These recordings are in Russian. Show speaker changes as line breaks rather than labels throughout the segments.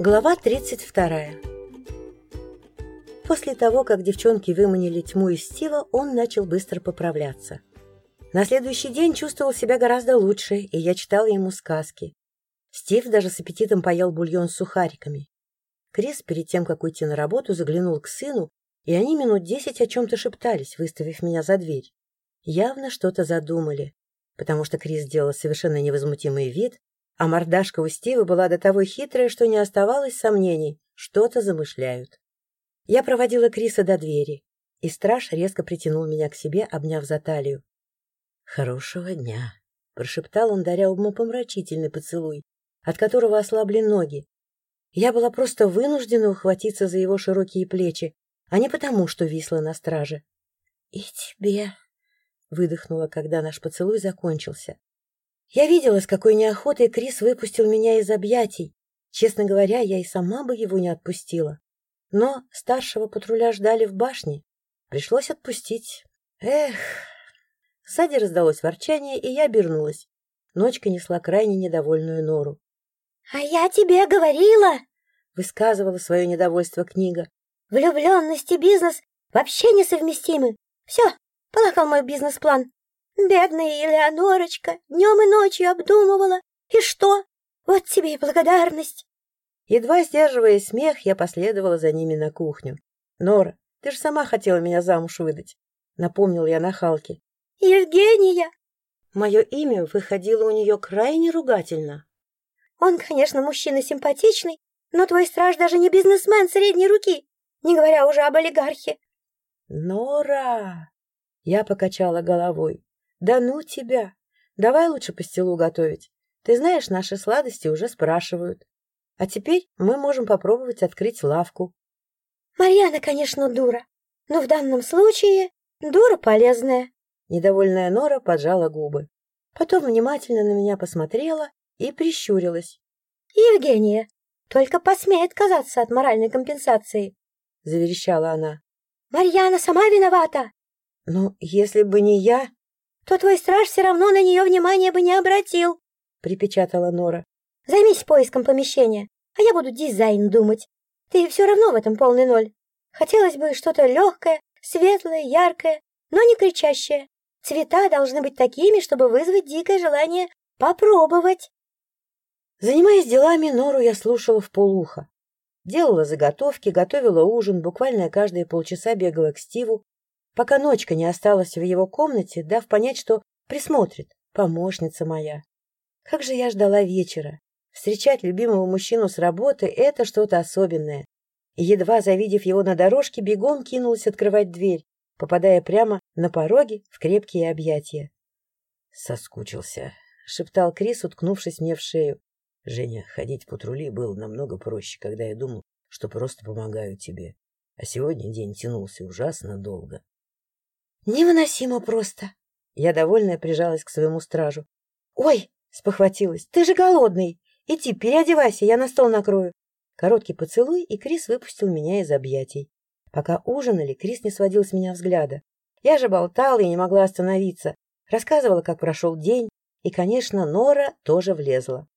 Глава 32. После того, как девчонки выманили тьму из Стива, он начал быстро поправляться. На следующий день чувствовал себя гораздо лучше, и я читала ему сказки. Стив даже с аппетитом поел бульон с сухариками. Крис, перед тем, как уйти на работу, заглянул к сыну, и они минут десять о чем-то шептались, выставив меня за дверь. Явно что-то задумали, потому что Крис сделал совершенно невозмутимый вид, а мордашка у Стива была до того хитрая, что не оставалось сомнений, что-то замышляют. Я проводила Криса до двери, и страж резко притянул меня к себе, обняв за талию. «Хорошего дня», — прошептал он, даря умопомрачительный поцелуй, от которого ослабли ноги. Я была просто вынуждена ухватиться за его широкие плечи, а не потому, что висла на страже. «И тебе», — выдохнула, когда наш поцелуй закончился. Я видела, с какой неохотой Крис выпустил меня из объятий. Честно говоря, я и сама бы его не отпустила. Но старшего патруля ждали в башне. Пришлось отпустить. Эх! Сзади раздалось ворчание, и я обернулась. Ночка несла крайне недовольную нору.
— А я тебе говорила!
— высказывала свое недовольство книга.
— Влюбленность и бизнес вообще несовместимы. Все, полакал мой бизнес-план. Бедная Элеонорочка днем и ночью обдумывала. И что? Вот тебе и благодарность.
Едва сдерживая смех, я последовала за ними на кухню. — Нора, ты же сама хотела меня замуж выдать, — напомнил я нахалке.
— Евгения!
Мое имя выходило у нее крайне ругательно.
— Он, конечно, мужчина симпатичный, но твой страж даже не бизнесмен средней руки, не говоря уже об олигархе.
— Нора! Я покачала головой. Да ну тебя! Давай лучше пастилу готовить. Ты знаешь, наши сладости уже спрашивают. А теперь мы можем попробовать открыть лавку.
Марьяна, конечно, дура, но в данном случае дура полезная.
Недовольная Нора поджала губы. Потом внимательно на меня посмотрела и прищурилась.
— Евгения, только посмей отказаться от моральной компенсации, — заверещала она. — Марьяна сама виновата.
— Ну, если бы не я
то твой страж все равно на нее внимания бы не обратил, — припечатала Нора. — Займись поиском помещения, а я буду дизайн думать. Ты все равно в этом полный ноль. Хотелось бы что-то легкое, светлое, яркое, но не кричащее. Цвета должны быть такими, чтобы вызвать дикое желание попробовать.
Занимаясь делами, Нору я слушала в полухо. Делала заготовки, готовила ужин, буквально каждые полчаса бегала к Стиву, пока ночка не осталась в его комнате, дав понять, что присмотрит, помощница моя. Как же я ждала вечера. Встречать любимого мужчину с работы — это что-то особенное. Едва завидев его на дорожке, бегом кинулась открывать дверь, попадая прямо на пороге в крепкие объятия. «Соскучился», — шептал Крис, уткнувшись мне в шею. «Женя, ходить по трули было намного проще, когда я думал, что просто помогаю тебе. А сегодня день тянулся ужасно долго.
Невыносимо просто.
Я довольная прижалась к своему стражу. «Ой!» — спохватилась. «Ты же голодный! Иди, переодевайся, я на стол накрою!» Короткий поцелуй, и Крис выпустил меня из объятий. Пока ужинали, Крис не сводил с меня взгляда. Я же болтала и не могла остановиться. Рассказывала, как прошел день, и, конечно, Нора тоже влезла.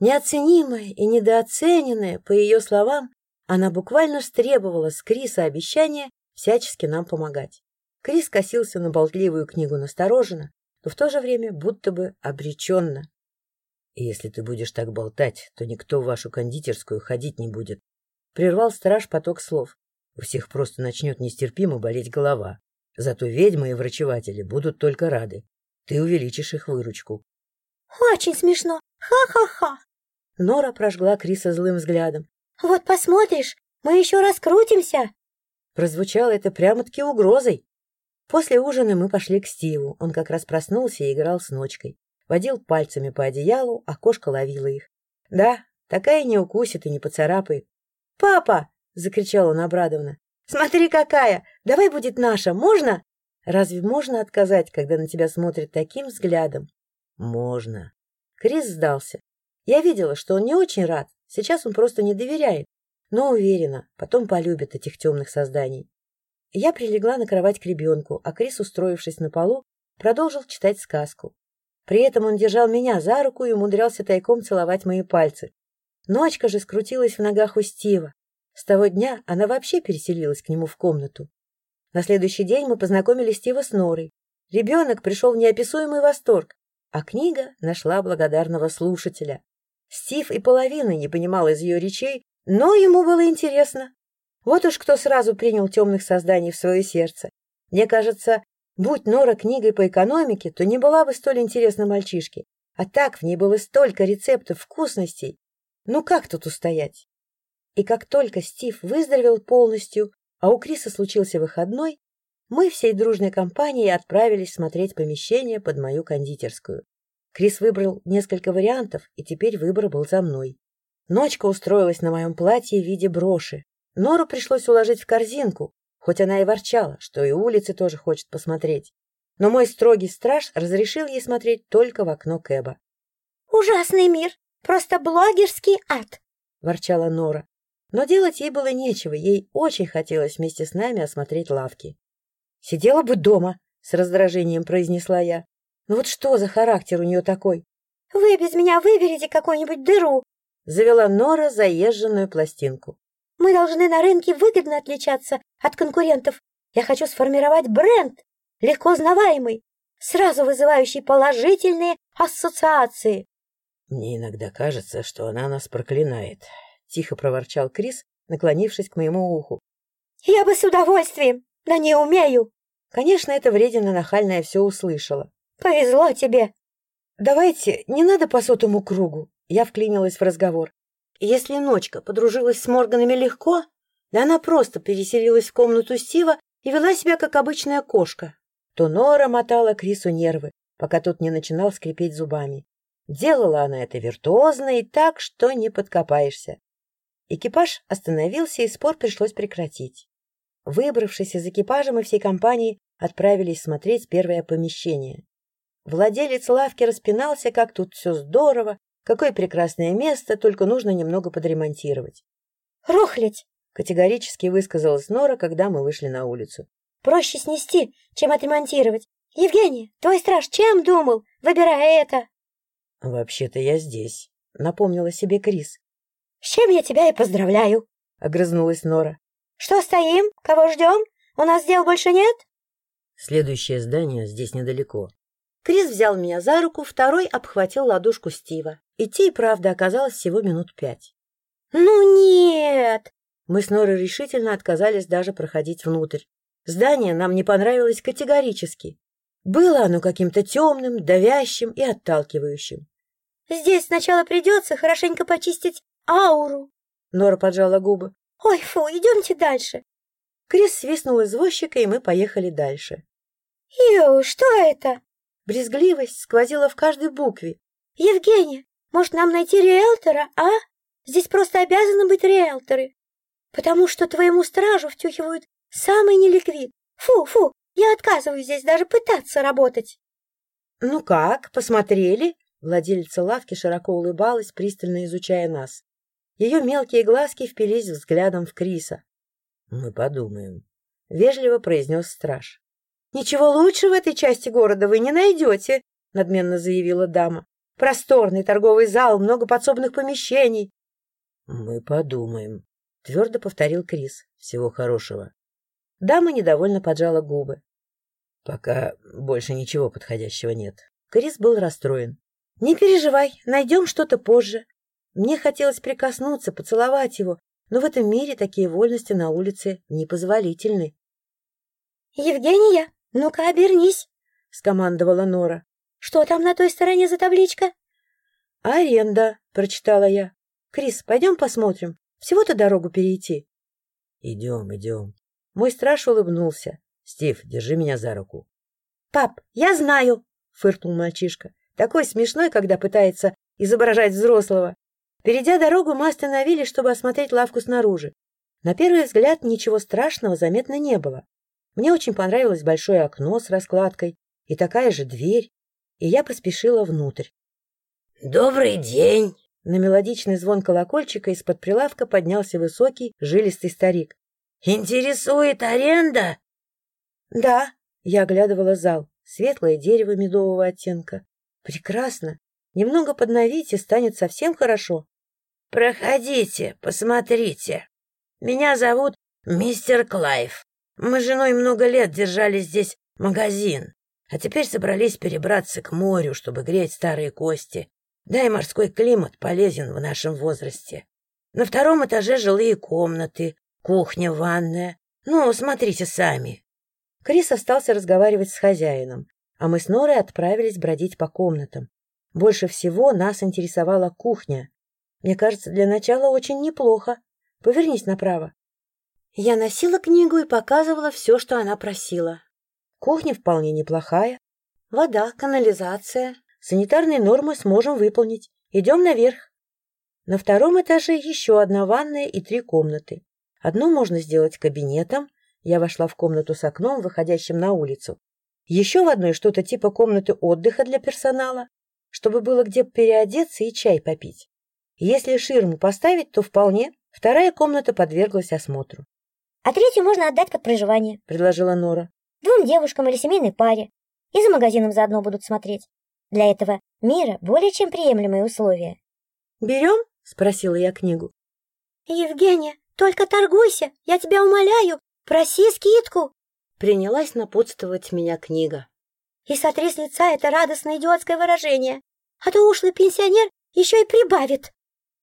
Неоценимая и недооцененная, по ее словам, она буквально стребовала с Криса обещания всячески нам помогать. Крис косился на болтливую книгу настороженно, но в то же время будто бы обреченно. — Если ты будешь так болтать, то никто в вашу кондитерскую ходить не будет. Прервал страж поток слов. У всех просто начнет нестерпимо болеть голова. Зато ведьмы и врачеватели будут только рады. Ты увеличишь их выручку.
— Очень смешно. Ха-ха-ха.
Нора прожгла Криса злым взглядом.
— Вот посмотришь, мы еще раскрутимся.
Прозвучало это прямо-таки угрозой. После ужина мы пошли к Стиву. Он как раз проснулся и играл с ночкой. Водил пальцами по одеялу, а кошка ловила их. Да, такая не укусит и не поцарапает. «Папа!» — закричал он обрадованно. «Смотри, какая! Давай будет наша, можно?» Разве можно отказать, когда на тебя смотрят таким взглядом? Можно. Крис сдался. Я видела, что он не очень рад. Сейчас он просто не доверяет. Но уверена, потом полюбит этих темных созданий. Я прилегла на кровать к ребенку, а Крис, устроившись на полу, продолжил читать сказку. При этом он держал меня за руку и умудрялся тайком целовать мои пальцы. Ночка же скрутилась в ногах у Стива. С того дня она вообще переселилась к нему в комнату. На следующий день мы познакомили Стива с Норой. Ребенок пришел в неописуемый восторг, а книга нашла благодарного слушателя. Стив и половины не понимал из ее речей, но ему было интересно. Вот уж кто сразу принял темных созданий в свое сердце. Мне кажется, будь Нора книгой по экономике, то не была бы столь интересна мальчишке. А так в ней было столько рецептов вкусностей. Ну как тут устоять? И как только Стив выздоровел полностью, а у Криса случился выходной, мы всей дружной компанией отправились смотреть помещение под мою кондитерскую. Крис выбрал несколько вариантов, и теперь выбор был за мной. Ночка устроилась на моем платье в виде броши. Нору пришлось уложить в корзинку, хоть она и ворчала, что и улицы тоже хочет посмотреть. Но мой строгий страж разрешил ей смотреть только в окно Кэба.
«Ужасный мир! Просто блогерский ад!» — ворчала
Нора. Но делать ей было нечего, ей очень хотелось вместе с нами осмотреть лавки. «Сидела бы дома!» — с раздражением произнесла я. «Ну вот что за характер у нее такой?»
«Вы без меня выберете какую-нибудь дыру!»
— завела Нора заезженную пластинку.
«Мы должны на рынке выгодно отличаться от конкурентов. Я хочу сформировать бренд, легко узнаваемый, сразу вызывающий положительные ассоциации.
«Мне иногда кажется, что она нас проклинает», — тихо проворчал Крис, наклонившись к моему уху.
«Я бы с удовольствием, но не умею».
Конечно, эта вредина нахальная все услышала.
«Повезло тебе».
«Давайте, не надо по сотому кругу», — я вклинилась в разговор. «Если ночка подружилась с Морганами легко, да она просто переселилась в комнату Стива и вела себя как обычная кошка, то Нора мотала Крису нервы, пока тот не начинал скрипеть зубами. Делала она это виртуозно и так, что не подкопаешься. Экипаж остановился, и спор пришлось прекратить. Выбравшись из экипажа, мы всей компанией отправились смотреть первое помещение. Владелец лавки распинался, как тут все здорово, какое прекрасное место, только нужно немного подремонтировать.
«Рухлядь!»
— категорически высказалась Нора, когда мы вышли на улицу.
«Проще снести, чем отремонтировать. Евгений, твой страж чем думал, выбирая это?»
«Вообще-то я здесь», — напомнила себе Крис.
«С чем я тебя и поздравляю», —
огрызнулась Нора.
«Что стоим? Кого ждем? У нас дел больше нет?»
«Следующее здание здесь недалеко». Крис взял меня за руку, второй обхватил ладошку Стива. Идти и правда оказалось всего минут пять.
«Ну нет!»
Мы с Норой решительно отказались даже проходить внутрь. Здание нам не понравилось категорически. Было оно каким-то темным, давящим и отталкивающим.
Здесь сначала придется хорошенько почистить ауру.
Нора поджала губы.
Ой, фу, идемте дальше.
Крис свистнул извозчика, и мы поехали дальше.
Ю, что это?
Брезгливость сквозила в каждой букве.
Евгения, может, нам найти риэлтора, а? Здесь просто обязаны быть риэлторы. Потому что твоему стражу втюхивают самый неликвид. Фу, фу, я отказываюсь здесь даже пытаться работать.
Ну как, посмотрели? Владелица лавки широко улыбалась, пристально изучая нас. Ее мелкие глазки впились взглядом в Криса. — Мы подумаем, — вежливо произнес страж. — Ничего лучше в этой части города вы не найдете, — надменно заявила дама. — Просторный торговый зал, много подсобных помещений. — Мы подумаем, — твердо повторил Крис. — Всего хорошего. Дама недовольно поджала губы. — Пока больше ничего подходящего нет. Крис был расстроен. «Не переживай, найдем что-то позже». Мне хотелось прикоснуться, поцеловать его, но в этом мире такие вольности на улице непозволительны.
«Евгения, ну-ка обернись», — скомандовала Нора. «Что там на той стороне за табличка?»
«Аренда», — прочитала я. «Крис, пойдем посмотрим. Всего-то дорогу перейти». «Идем, идем». Мой страж улыбнулся. «Стив, держи меня за руку».
«Пап, я знаю», — фыркнул мальчишка. Такой смешной, когда пытается изображать взрослого. Перейдя дорогу, мы остановились, чтобы осмотреть лавку снаружи. На первый взгляд ничего страшного заметно не было. Мне очень понравилось большое окно с раскладкой и такая же дверь, и я поспешила внутрь.
«Добрый день!»
На мелодичный звон колокольчика из-под прилавка поднялся высокий, жилистый старик.
«Интересует аренда?»
«Да», — я оглядывала зал. Светлое дерево медового оттенка, Прекрасно. Немного подновить, и станет совсем хорошо.
Проходите, посмотрите. Меня зовут мистер Клайв. Мы с женой много лет держали здесь магазин, а теперь собрались перебраться к морю, чтобы греть старые кости. Да и морской климат полезен в нашем возрасте. На втором этаже жилые комнаты, кухня, ванная. Ну, смотрите сами.
Крис остался разговаривать с хозяином, а мы с Норой отправились бродить по комнатам. Больше всего нас интересовала кухня. Мне кажется, для начала очень неплохо. Повернись направо. Я носила книгу и показывала все, что она просила. Кухня вполне неплохая. Вода, канализация. Санитарные нормы сможем выполнить. Идем наверх. На втором этаже еще одна ванная и три комнаты. Одну можно сделать кабинетом. Я вошла в комнату с окном, выходящим на улицу. Еще в одной что-то типа комнаты отдыха для персонала, чтобы было где переодеться и чай попить. Если ширму поставить, то вполне. Вторая комната подверглась осмотру.
А третью можно отдать под проживание, — предложила Нора. Двум девушкам или семейной паре. И за магазином заодно будут смотреть. Для этого мира более чем приемлемые условия.
«Берем?» — спросила я книгу.
«Евгения, только торгуйся, я тебя умоляю, проси скидку!»
Принялась напутствовать меня книга.
«И сотри с лица это радостное идиотское выражение, а то ушлый пенсионер еще и прибавит!»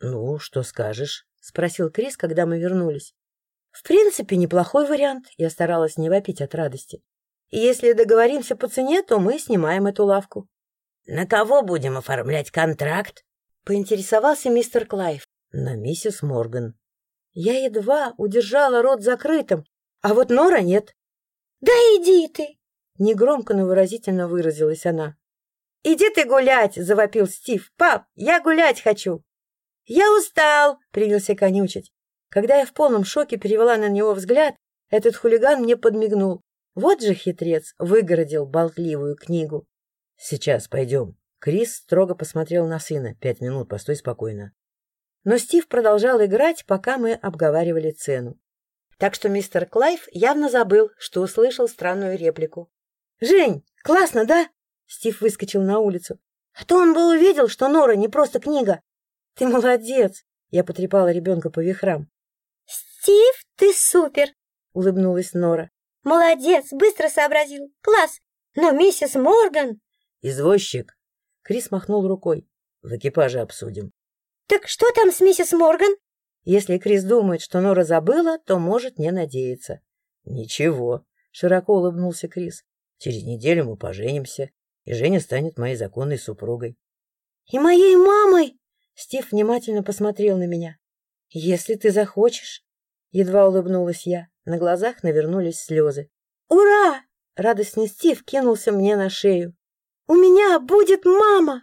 «Ну, что скажешь?» — спросил Крис, когда мы вернулись. В принципе, неплохой вариант. Я старалась не вопить от радости. И если договоримся по цене, то мы снимаем эту лавку.
— На кого будем оформлять контракт?
— поинтересовался мистер Клайв. — На миссис Морган. Я едва удержала рот закрытым, а вот Нора нет.
— Да иди ты!
— негромко, но выразительно выразилась она. — Иди ты гулять! — завопил Стив. — Пап, я гулять хочу! — Я устал! — принялся канючить. Когда я в полном шоке перевела на него взгляд, этот хулиган мне подмигнул. Вот же хитрец, выгородил болтливую книгу. — Сейчас пойдем. Крис строго посмотрел на сына. Пять минут, постой спокойно. Но Стив продолжал играть, пока мы обговаривали цену. Так что мистер Клайв явно забыл, что услышал странную реплику. — Жень, классно, да? Стив выскочил на улицу. — А то он бы увидел, что Нора не просто книга. — Ты молодец! Я потрепала ребенка по вихрам.
«Стив, ты супер!» — улыбнулась
Нора.
«Молодец, быстро сообразил. Класс! Но миссис Морган...»
«Извозчик!» — Крис махнул рукой. «В экипаже обсудим».
«Так что там с миссис Морган?»
Если Крис думает, что Нора забыла, то может не надеяться. «Ничего», — широко улыбнулся Крис. «Через неделю мы поженимся, и Женя станет моей законной супругой».
«И моей мамой!»
Стив внимательно посмотрел на меня. «Если ты захочешь». Едва улыбнулась я. На глазах навернулись слезы.
«Ура!»
Радостный Стив кинулся мне на шею.
«У меня будет мама!»